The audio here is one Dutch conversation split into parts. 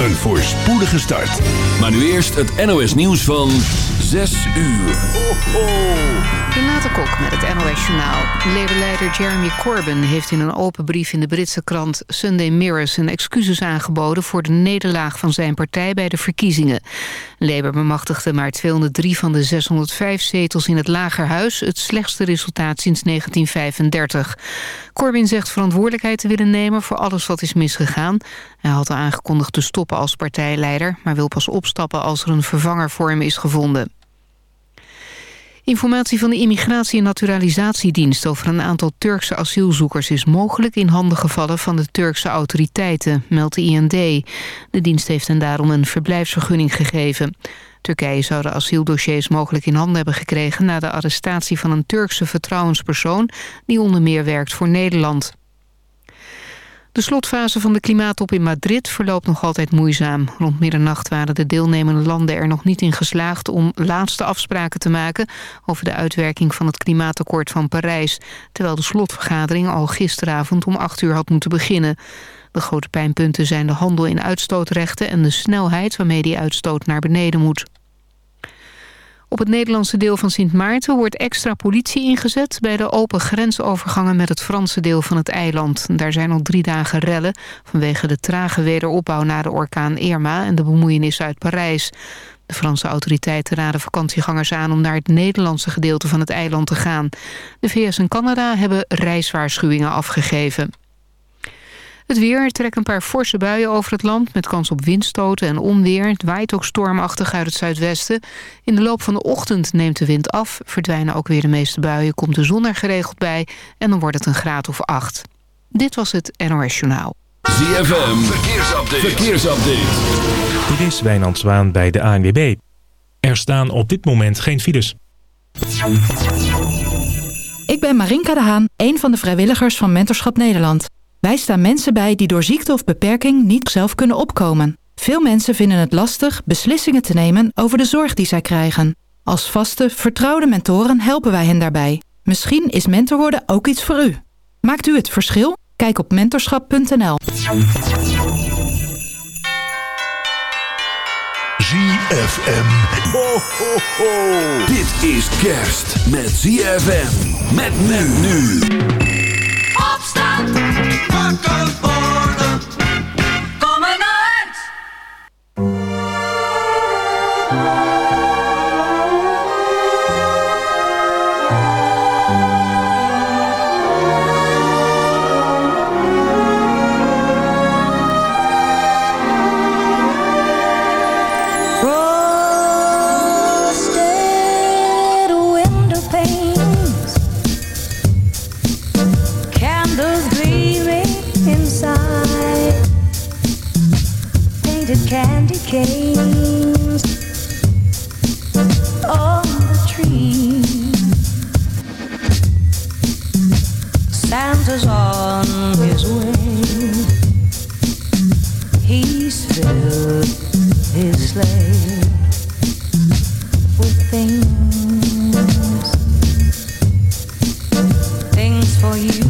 Een voorspoedige start. Maar nu eerst het NOS nieuws van 6 uur. Ho, ho. Renate Kok met het NOS Journaal. Labour-leider Jeremy Corbyn heeft in een open brief in de Britse krant Sunday Mirror zijn excuses aangeboden voor de nederlaag van zijn partij bij de verkiezingen. Labour bemachtigde maar 203 van de 605 zetels in het Lagerhuis, het slechtste resultaat sinds 1935. Corbyn zegt verantwoordelijkheid te willen nemen voor alles wat is misgegaan. Hij had aangekondigd te stoppen als partijleider... maar wil pas opstappen als er een vervanger voor hem is gevonden. Informatie van de Immigratie- en Naturalisatiedienst over een aantal Turkse asielzoekers is mogelijk in handen gevallen van de Turkse autoriteiten, meldt de IND. De dienst heeft hen daarom een verblijfsvergunning gegeven. Turkije zou de asieldossiers mogelijk in handen hebben gekregen na de arrestatie van een Turkse vertrouwenspersoon die onder meer werkt voor Nederland. De slotfase van de klimaattop in Madrid verloopt nog altijd moeizaam. Rond middernacht waren de deelnemende landen er nog niet in geslaagd... om laatste afspraken te maken over de uitwerking van het klimaatakkoord van Parijs... terwijl de slotvergadering al gisteravond om acht uur had moeten beginnen. De grote pijnpunten zijn de handel in uitstootrechten... en de snelheid waarmee die uitstoot naar beneden moet. Op het Nederlandse deel van Sint Maarten wordt extra politie ingezet... bij de open grensovergangen met het Franse deel van het eiland. Daar zijn al drie dagen rellen... vanwege de trage wederopbouw na de orkaan Irma... en de bemoeienis uit Parijs. De Franse autoriteiten raden vakantiegangers aan... om naar het Nederlandse gedeelte van het eiland te gaan. De VS en Canada hebben reiswaarschuwingen afgegeven. Het weer trekt een paar forse buien over het land... met kans op windstoten en onweer. Het waait ook stormachtig uit het zuidwesten. In de loop van de ochtend neemt de wind af. Verdwijnen ook weer de meeste buien. Komt de zon er geregeld bij. En dan wordt het een graad of acht. Dit was het NOS Journaal. ZFM, verkeersupdate. verkeersupdate. Dit is Wijnand Zwaan bij de ANWB. Er staan op dit moment geen files. Ik ben Marinka de Haan, een van de vrijwilligers van Mentorschap Nederland. Wij staan mensen bij die door ziekte of beperking niet zelf kunnen opkomen. Veel mensen vinden het lastig beslissingen te nemen over de zorg die zij krijgen. Als vaste, vertrouwde mentoren helpen wij hen daarbij. Misschien is mentor worden ook iets voor u. Maakt u het verschil? Kijk op mentorschap.nl. ZFM. Ho, ho, ho. Dit is kerst met ZFM. Met men nu. Rock and boy. Santa's on his way. He's filled his sleigh with things, things for you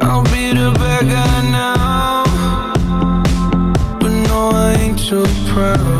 I'll be the bad guy now. But no, I ain't too proud.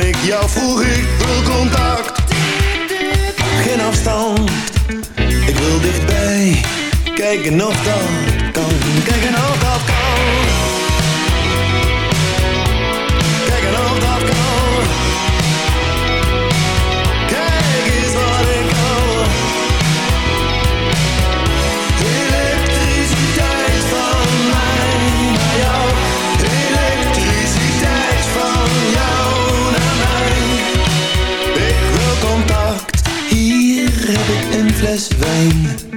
ik jou vroeg, ik wil contact. Geen afstand, ik wil dichtbij. Kijken of dat kan, kijken of mine.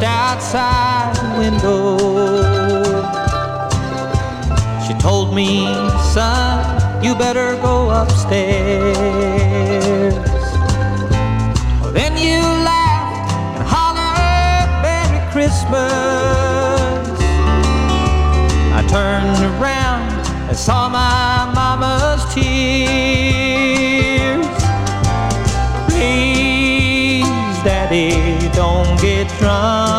looked outside the window. She told me, son, you better go upstairs. Then you laughed and hollered, Merry Christmas. I turned around and saw my mama's tears. Please, Daddy, don't get drunk.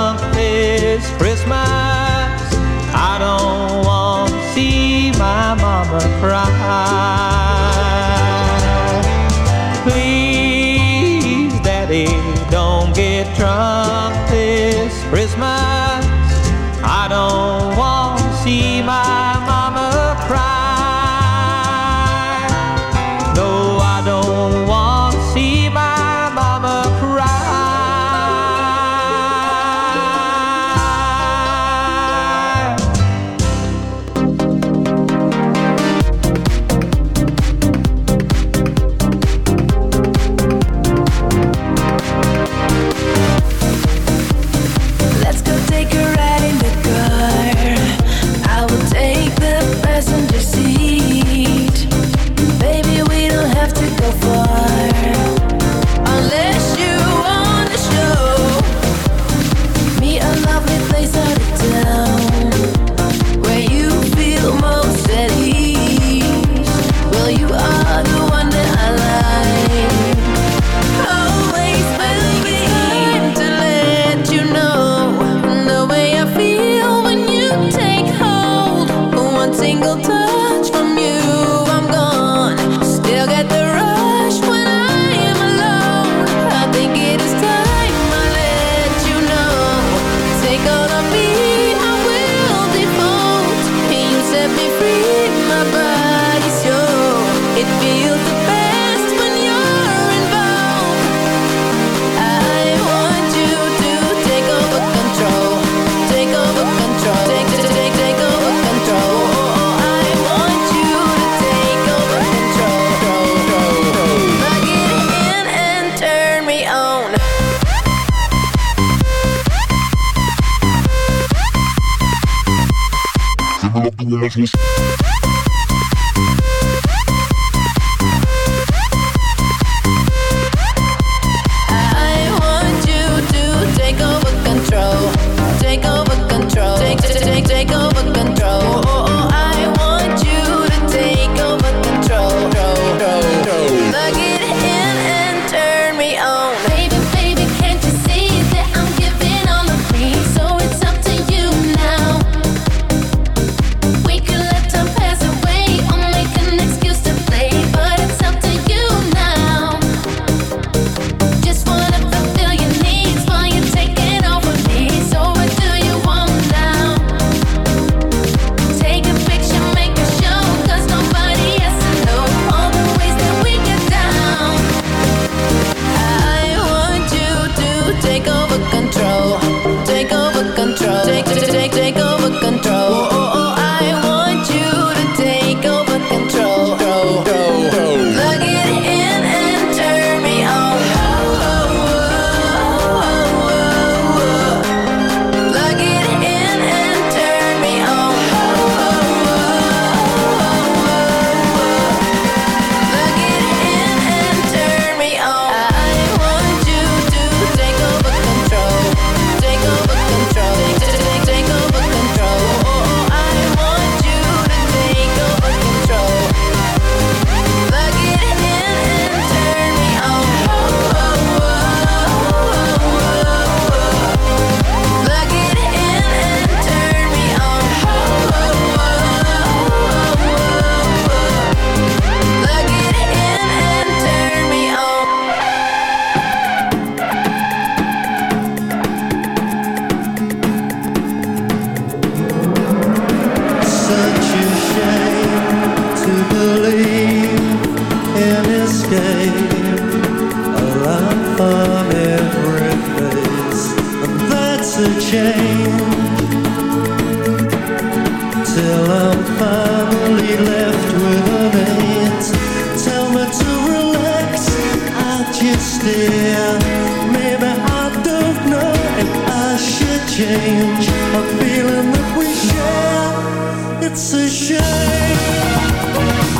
it's a shame.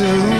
to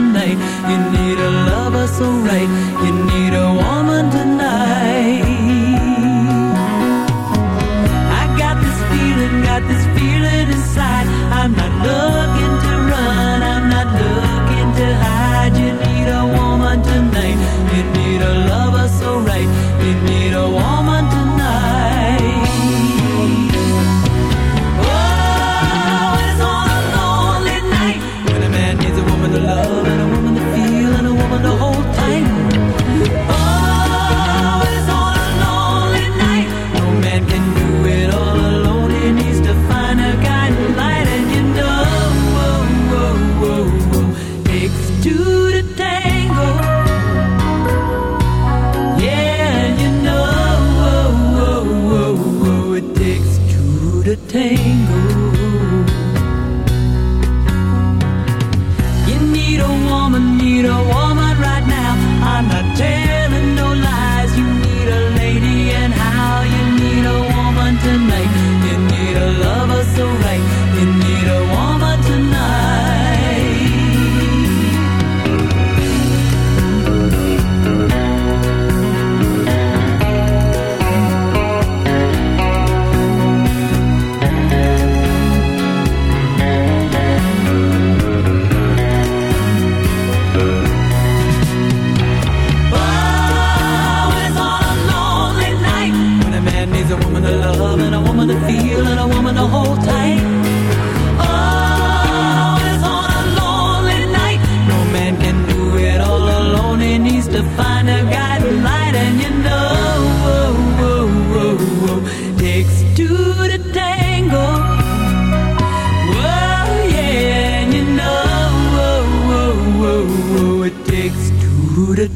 tonight. You need a lover so right. You need a woman tonight.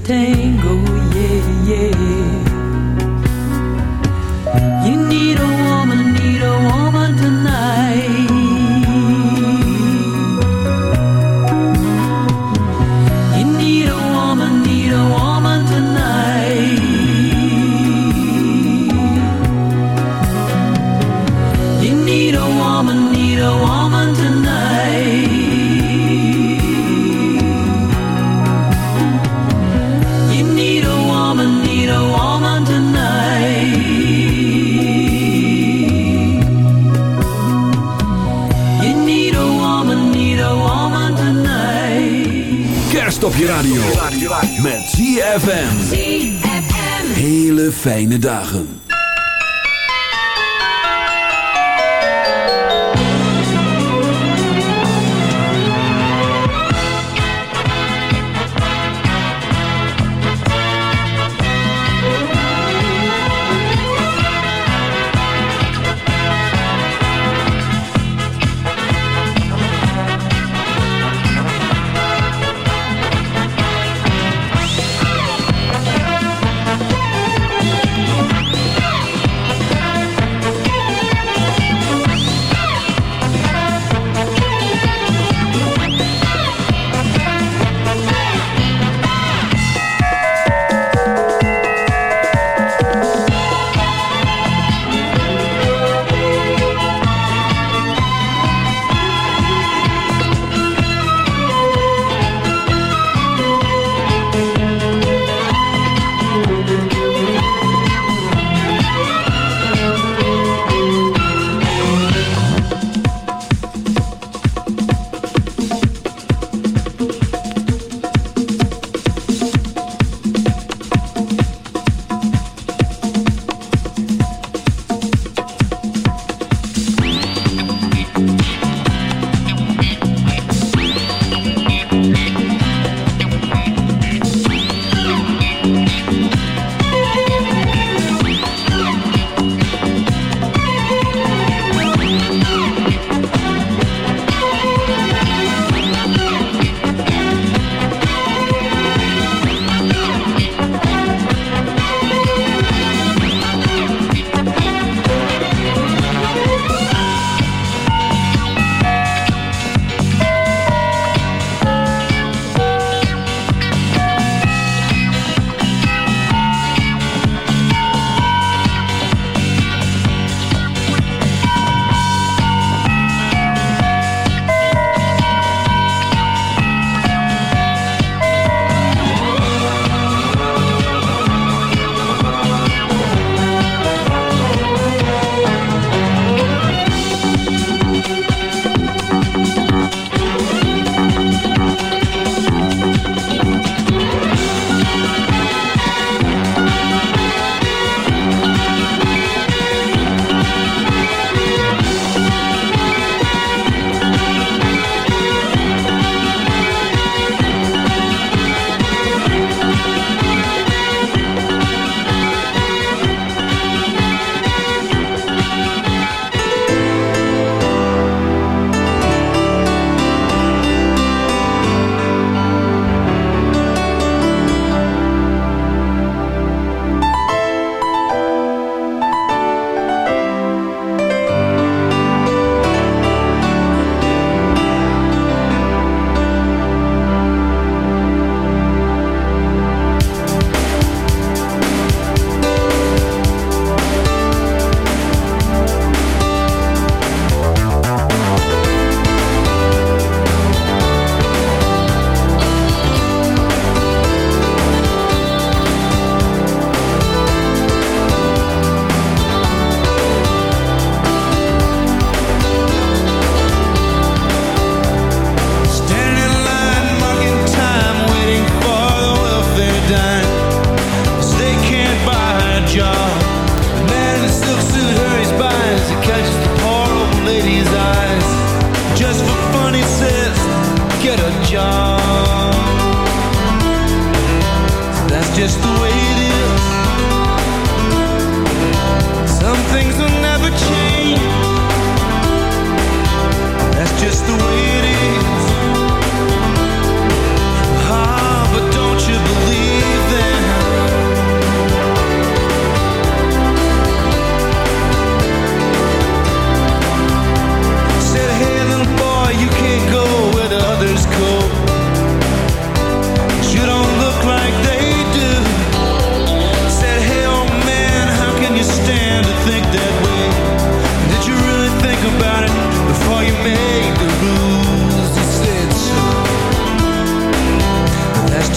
day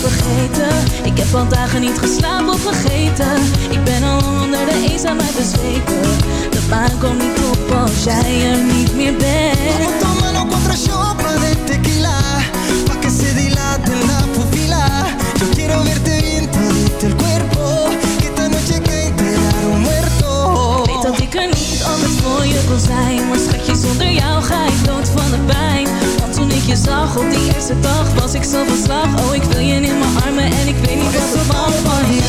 vergeten. Ik heb al dagen niet geslapen of vergeten. Ik ben al onder de eenzaamheid bezweken. De maan komt niet op als jij er niet meer bent. Vamos tomando contra op de tequila? Pa' que se dilate la pupila Yo quiero verte bien todito el cuerpo? Que esta noche que te dar muerto Weet dat ik er niet anders voor je kon zijn. Maar schatje, zonder jou ga ik dood van de pijn je zag. Op die eerste dag Was ik zo van slag. Oh, ik wil je in mijn armen En ik weet niet wat er van je.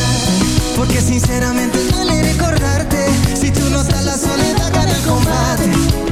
Porque sinceramente duele recordarte. Si tú no estás la soledad gana combate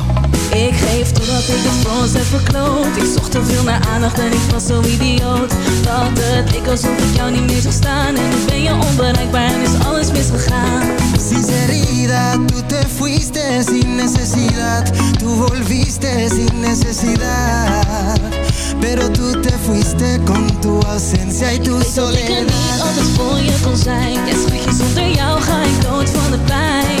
Ik geef totdat ik het voor ons heb verkloot. Ik zocht te veel naar aandacht en ik was zo idioot. Dat het ik alsof ik jou niet meer zag staan. En nu ben je onbereikbaar en is alles misgegaan. Sinceridad, tú te fuiste sin necesidad. Tú volviste sin necesidad. Pero tú te fuiste con tu ausencia y tu Ik dat ik er soledad. niet altijd voor je kon zijn. Ja schatje, zonder jou ga ik dood van de pijn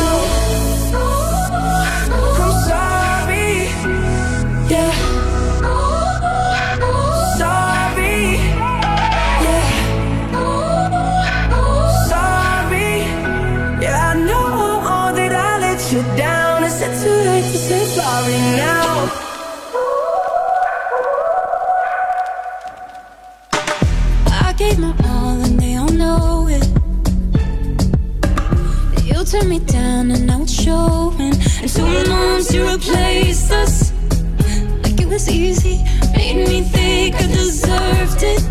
And two months you replaced us like it was easy. Made me think I deserved it.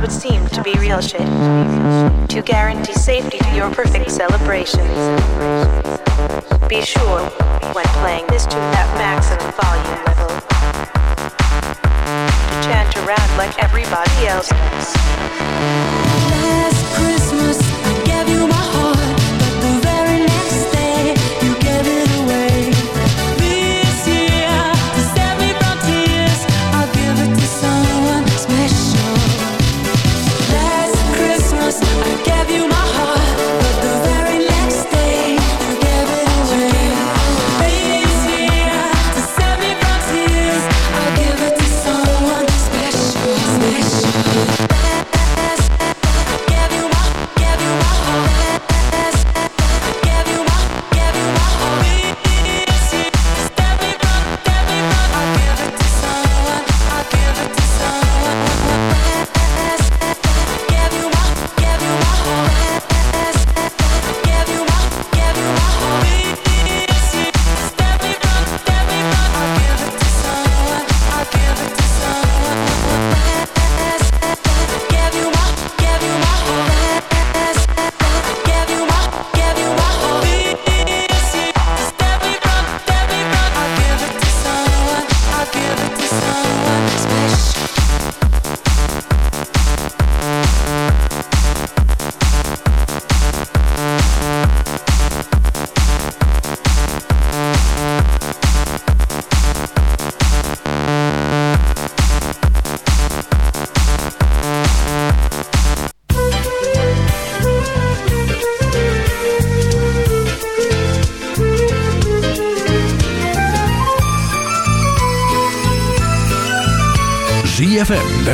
what seemed to be real shit. To guarantee safety to your perfect celebrations. Be sure, when playing this to that maximum volume level, to chant around like everybody else does.